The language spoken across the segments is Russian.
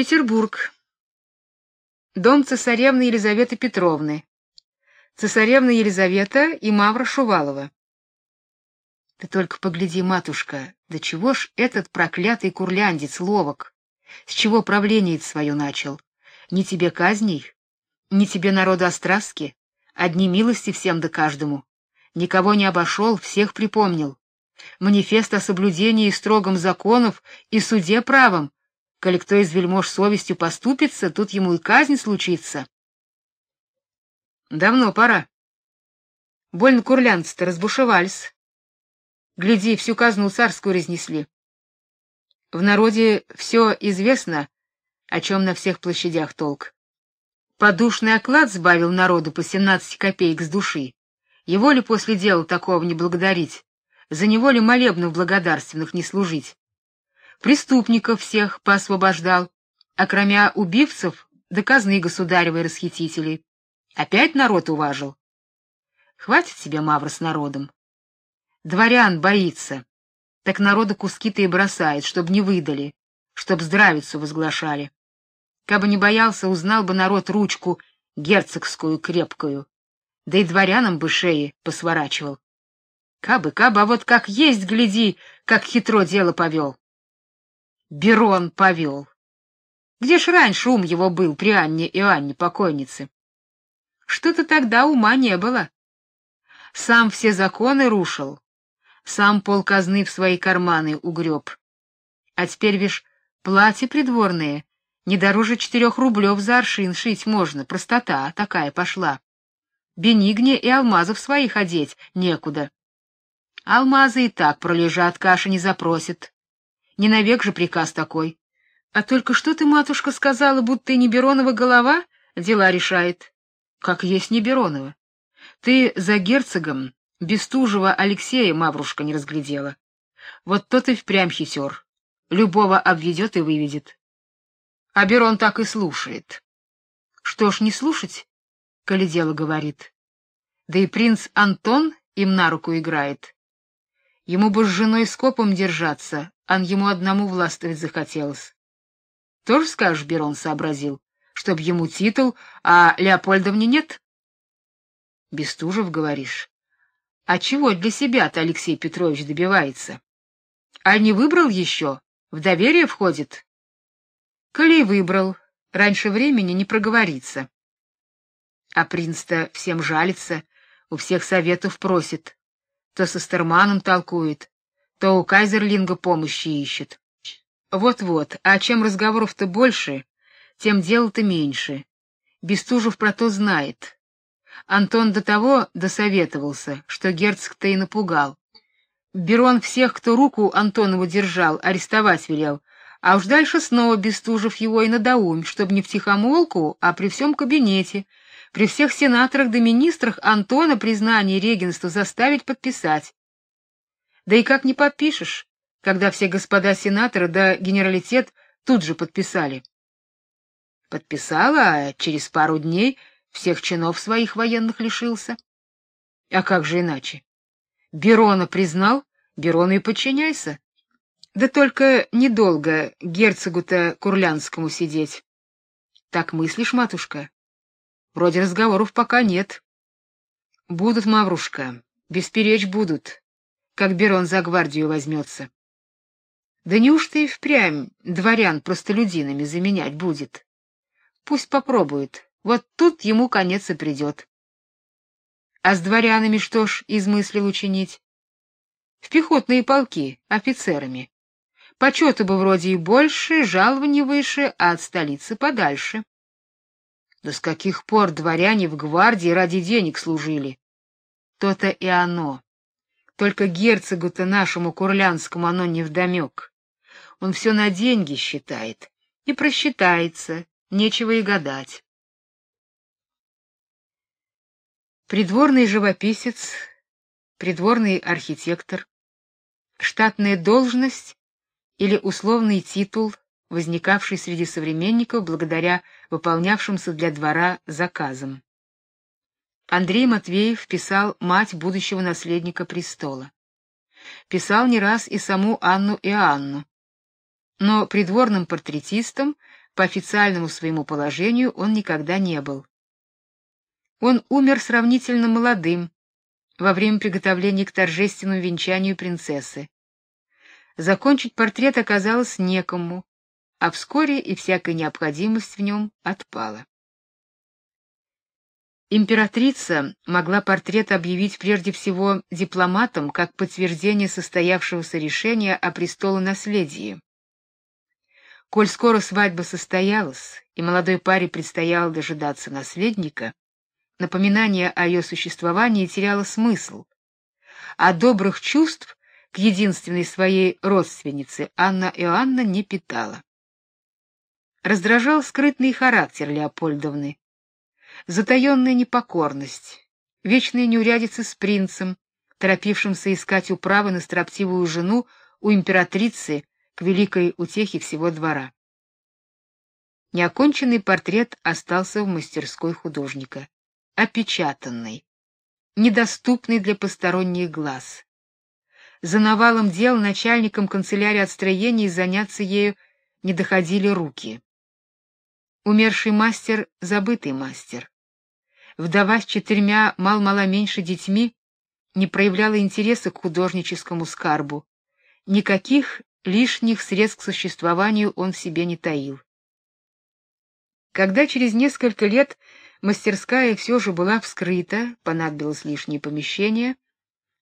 Петербург. Дом цесаревны Елизаветы Петровны. Цесаревна Елизавета и Мавра Шувалова. Ты только погляди, матушка, до чего ж этот проклятый курляндец ловок? С чего правление свое начал? Ни тебе казней, ни тебе народу острастки, одни милости всем да каждому. Никого не обошел, всех припомнил. Манифест о соблюдении строгом законов и суде правом. Коли кто из вельмож совестью поступится, тут ему и казнь случится. Давно пора. Больно курлянцы-то разбушевались. Гляди, всю казну царскую разнесли. В народе все известно, о чем на всех площадях толк. Подушный оклад сбавил народу по 17 копеек с души. Его ли после дела такого не благодарить? За него ли молебнов благодарственных не служить? Преступников всех поосвобождал, а кроме убивцев да казны государевой расхитителей. Опять народ уважил. Хватит себе мавр с народом. Дворян боится. Так народа куски-то и бросает, чтоб не выдали, чтоб здравицу возглашали. Кабы не боялся, узнал бы народ ручку герцогскую крепкую, да и дворянам бы шеи посворачивал. Кабы, кабы, а вот как есть, гляди, как хитро дело повел. Берон повел. Где ж раньше ум его был при Анне и Анне покойнице? Что-то тогда ума не было. Сам все законы рушил, сам пол казны в свои карманы угреб. А теперь вишь, платья придворные не дороже четырех рублев за аршин шить можно, простота такая пошла. Бенигне и алмазов своих одеть некуда. Алмазы и так пролежат, каши не запросит. Не навек же приказ такой. А только что ты, матушка, сказала, будто и не Беронова голова дела решает. Как есть не Беронова. Ты за герцогом Бестужева Алексея Маврушка не разглядела. Вот тот и впрямь хитер. Любого обведет и выведет. А Берон так и слушает. Что ж не слушать, коли дело говорит. Да и принц Антон им на руку играет. Ему бы с женой скопом держаться, ан ему одному властвовать захотелось. Тоже скажешь, Берон сообразил, чтоб ему титул, а Леопольдовне нет? Бестужев, говоришь. А чего для себя-то Алексей Петрович добивается? А не выбрал еще? В доверие входит? Коли выбрал, раньше времени не проговорится. А принц-то всем жалится, у всех советов просит. То со Стерманом толкует, то у Кайзерлинга помощи ищет. Вот-вот, а чем разговоров-то больше, тем дел-то меньше. Бестужев про то знает. Антон до того досоветовался, что герцог-то и напугал. Берон всех, кто руку Антонову держал, арестовать велел, а уж дальше снова Бестужев его и надоумь, чтобы не втихомолку, а при всем кабинете, при всех сенаторах да министрах Антона признание регенства заставить подписать. Да и как не подпишешь, когда все господа сенаторы да генералитет тут же подписали. Подписала, а через пару дней всех чинов своих военных лишился. А как же иначе? Берона признал, Берону и подчиняйся. Да только недолго герцогу-то Курлянскому сидеть. Так мыслишь, матушка? Вроде разговоров пока нет. Будут, Маврушка, бесперечь будут, как Берон за гвардию возьмется. Да неужто и впрямь дворян простолюдинами заменять будет? Пусть попробует, вот тут ему конец и придет. А с дворянами что ж измыслил учинить? В пехотные полки, офицерами. Почету бы вроде и больше, жалований выше, а от столицы подальше. Да с каких пор дворяне в гвардии ради денег служили? То-то и оно. Только герцогу-то нашему курлянскому оно не вдомек. Он все на деньги считает. И просчитается, нечего и гадать. Придворный живописец, придворный архитектор, штатная должность или условный титул, возникавший среди современников благодаря выполнявшимся для двора заказам. Андрей Матвеев писал мать будущего наследника престола. Писал не раз и саму Анну и Анну. Но придворным портретистом по официальному своему положению он никогда не был. Он умер сравнительно молодым, во время приготовления к торжественному венчанию принцессы. Закончить портрет оказалось некому, а вскоре и всякая необходимость в нем отпала. Императрица могла портрет объявить прежде всего дипломатам как подтверждение состоявшегося решения о престолонаследии. Коль скоро свадьба состоялась, и молодой паре предстояло дожидаться наследника, напоминание о ее существовании теряло смысл, а добрых чувств к единственной своей родственнице Анна Иоанна не питала. Раздражал скрытный характер Леопольдовны, затаённая непокорность, вечные неурядицы с принцем, торопившимся искать управы на строптивую жену у императрицы к великой утехе всего двора. Неоконченный портрет остался в мастерской художника, опечатанный, недоступный для посторонних глаз. За навалом дел начальникам канцелярии отстроений заняться ею не доходили руки. Умерший мастер забытый мастер. Вдова с четырьмя мал-мало меньше детьми не проявляла интереса к художническому скарбу. Никаких лишних средств к существованию он в себе не таил. Когда через несколько лет мастерская все же была вскрыта, понадобилось лишнее помещение,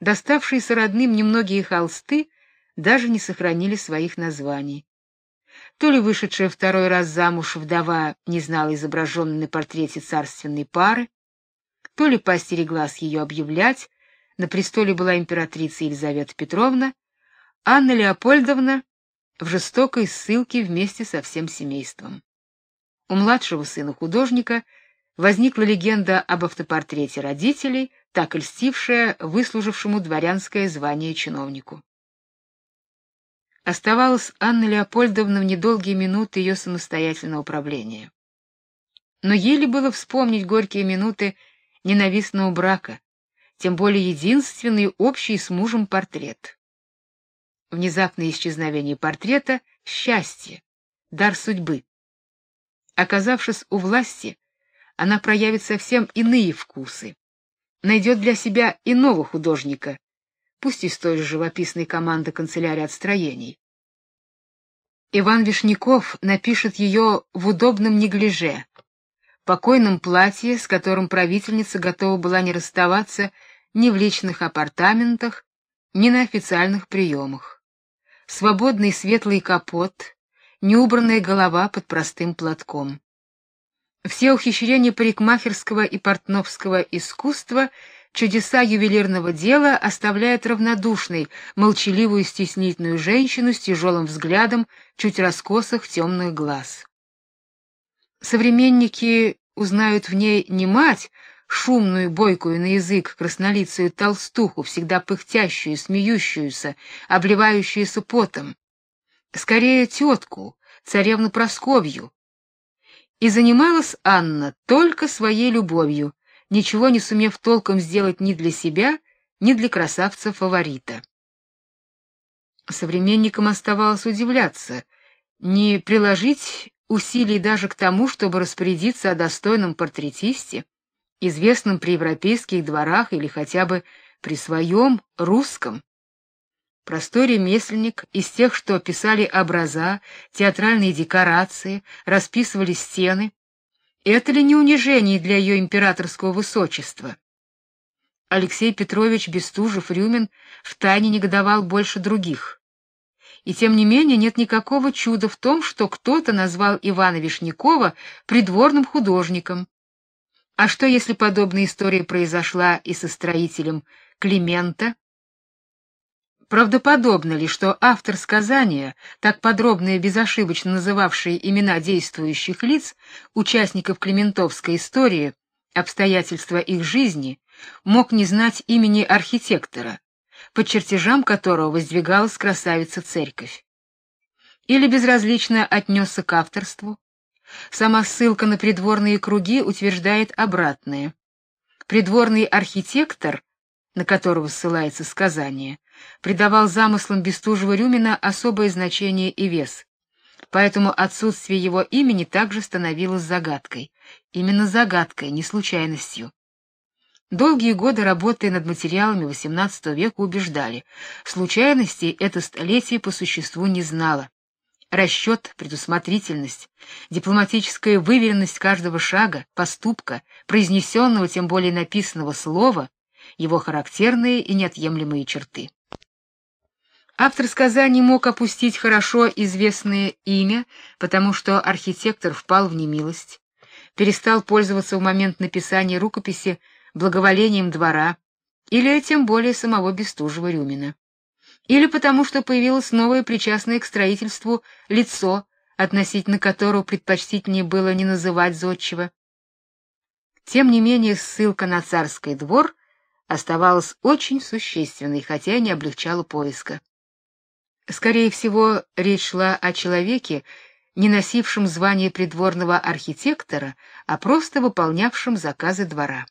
доставшиеся родным немногие холсты даже не сохранили своих названий. То ли вышедшая второй раз замуж вдова не знала изображенной на портрете царственной пары, то ли постереглась ее объявлять, на престоле была императрица Елизавета Петровна, Анна Леопольдовна в жестокой ссылке вместе со всем семейством. У младшего сына художника возникла легенда об автопортрете родителей, так льстившая выслужившему дворянское звание чиновнику. Оставалась Анна Леопольдовна в недолгие минуты ее самостоятельного управления. Но еле было вспомнить горькие минуты ненавистного брака, тем более единственный общий с мужем портрет. Внезапное исчезновение портрета счастье, дар судьбы. Оказавшись у власти, она проявит совсем иные вкусы, найдет для себя иного художника, пусть из той же живописной команды канцелярии отстроений. Иван Вишняков напишет ее в удобном неглиже, покойном платье, с которым правительница готова была не расставаться ни в личных апартаментах, ни на официальных приемах. Свободный светлый капот, неубранная голова под простым платком. Все ухищрения парикмахерского и портновского искусства чудеса ювелирного дела оставляют равнодушной молчаливую стеснительную женщину с тяжелым взглядом чуть раскосых темных глаз. Современники узнают в ней не мать, шумную, бойкую на язык, краснолицую толстуху, всегда пыхтящую, смеющуюся, обливающуюся потом. Скорее тетку, царевну Просковью. И занималась Анна только своей любовью, ничего не сумев толком сделать ни для себя, ни для красавца-фаворита. Современникам оставалось удивляться, не приложить усилий даже к тому, чтобы распорядиться о достойном портретисте, известном при европейских дворах или хотя бы при своем русском. Простой ремесленник из тех, что писали образа, театральные декорации, расписывали стены, это ли не унижение для ее императорского высочества? Алексей Петрович Бестужев-Рюмин втайне негодовал больше других. И тем не менее нет никакого чуда в том, что кто-то назвал Ивана Вишнякова придворным художником. А что если подобная история произошла и со строителем Климента? Правдоподобно ли, что автор сказания, так подробно и безошибочно называвший имена действующих лиц, участников Климентовской истории, обстоятельства их жизни, мог не знать имени архитектора, под чертежам которого воздвигалась красавица-церковь? Или безразлично отнесся к авторству? Сама ссылка на придворные круги утверждает обратное. Придворный архитектор, на которого ссылается сказание, придавал замыслам Бестужева-Рюмина особое значение и вес. поэтому отсутствие его имени также становилось загадкой. Именно загадкой, не случайностью. Долгие годы работы над материалами XVIII века убеждали, случайностей это столетие по существу не знало. Расчет, предусмотрительность, дипломатическая выверенность каждого шага, поступка, произнесенного, тем более написанного слова его характерные и неотъемлемые черты. Автор сказаний мог опустить хорошо известное имя, потому что архитектор впал в немилость, перестал пользоваться в момент написания рукописи благоволением двора или тем более самого Бестужева-Рюмина или потому что появилось новое причастное к строительству лицо, относительно которого предпочтительнее было не называть зодчего. Тем не менее, ссылка на царский двор оставалась очень существенной, хотя и не облегчала поиска. Скорее всего, речь шла о человеке, не носившем звание придворного архитектора, а просто выполнявшем заказы двора.